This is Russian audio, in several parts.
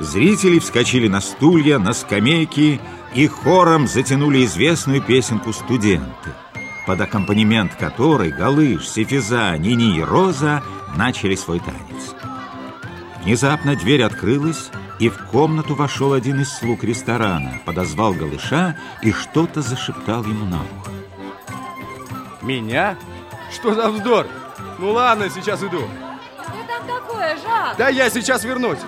Зрители вскочили на стулья, на скамейки и хором затянули известную песенку «Студенты», под аккомпанемент которой Галыш, Сефиза, Нини и Роза начали свой танец. Внезапно дверь открылась, и в комнату вошел один из слуг ресторана, подозвал Галыша и что-то зашептал ему на ухо. Меня? Что за вздор? Ну ладно, сейчас иду. Что там такое, Жак? Да я сейчас вернусь.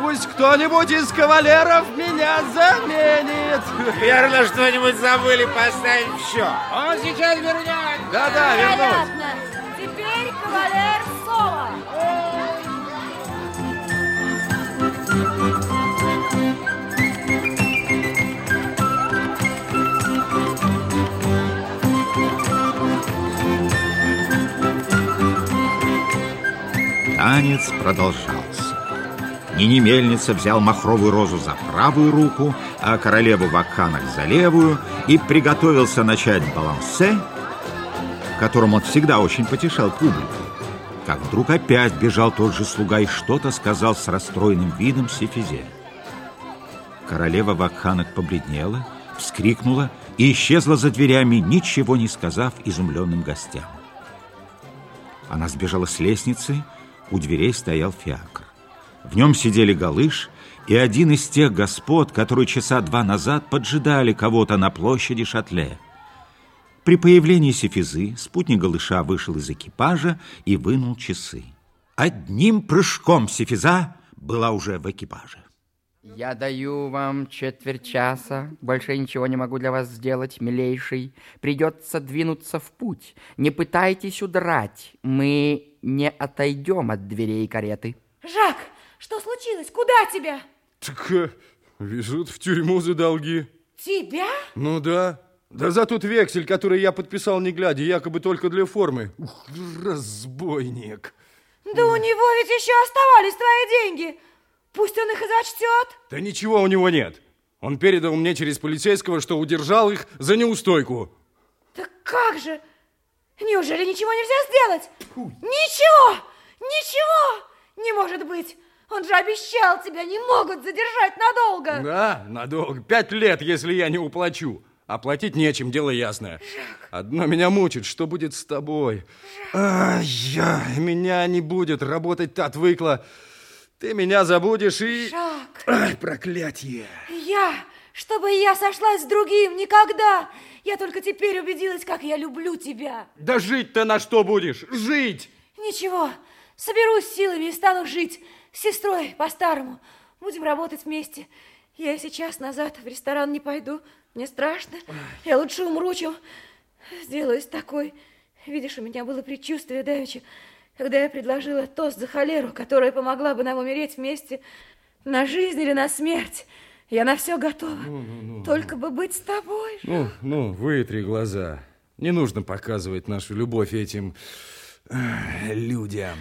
Пусть кто-нибудь из кавалеров меня заменит. Верно, что-нибудь забыли поставить в счет. Он сейчас вернет. Да-да, вернусь. Понятно. Теперь кавалер Соло. Танец продолжался. Нини Мельница взял махровую розу за правую руку, а королеву Вакханок за левую и приготовился начать балансе, которым он всегда очень потешал публику. Как вдруг опять бежал тот же слуга и что-то сказал с расстроенным видом Сефизе. Королева Вакханок побледнела, вскрикнула и исчезла за дверями, ничего не сказав изумленным гостям. Она сбежала с лестницы, у дверей стоял фиакр. В нем сидели Галыш и один из тех господ, которые часа два назад поджидали кого-то на площади Шатле. При появлении Сефизы спутник Галыша вышел из экипажа и вынул часы. Одним прыжком Сефиза была уже в экипаже. Я даю вам четверть часа. Больше ничего не могу для вас сделать, милейший. Придется двинуться в путь. Не пытайтесь удрать. Мы не отойдем от дверей кареты. Жак, что случилось? Куда тебя? Так э, везут в тюрьму за долги. Тебя? Ну да. Да за тот вексель, который я подписал не глядя, якобы только для формы. Ух, разбойник. Да у него ведь еще оставались твои деньги. Пусть он их и зачтет. Да ничего у него нет. Он передал мне через полицейского, что удержал их за неустойку. Так как же? Неужели ничего нельзя сделать? Ничего! Ничего! Не может быть! Он же обещал тебя, не могут задержать надолго. Да, надолго. Пять лет, если я не уплачу. Оплатить нечем, дело ясное. Жак. Одно меня мучит, что будет с тобой? Ай, я, меня не будет, работать-то отвыкла. Ты меня забудешь и... Жак. Ай, проклятие. Я, чтобы я сошлась с другим, никогда. Я только теперь убедилась, как я люблю тебя. Да жить-то на что будешь? Жить! Ничего, соберусь силами и стану жить с сестрой по-старому. Будем работать вместе. Я сейчас назад в ресторан не пойду. Мне страшно. Я лучше умру, чем сделаюсь такой. Видишь, у меня было предчувствие давеча, когда я предложила тост за холеру, которая помогла бы нам умереть вместе на жизнь или на смерть. Я на все готова. Ну, ну, ну. Только бы быть с тобой. Ну, ну, вытри глаза. Не нужно показывать нашу любовь этим э, людям.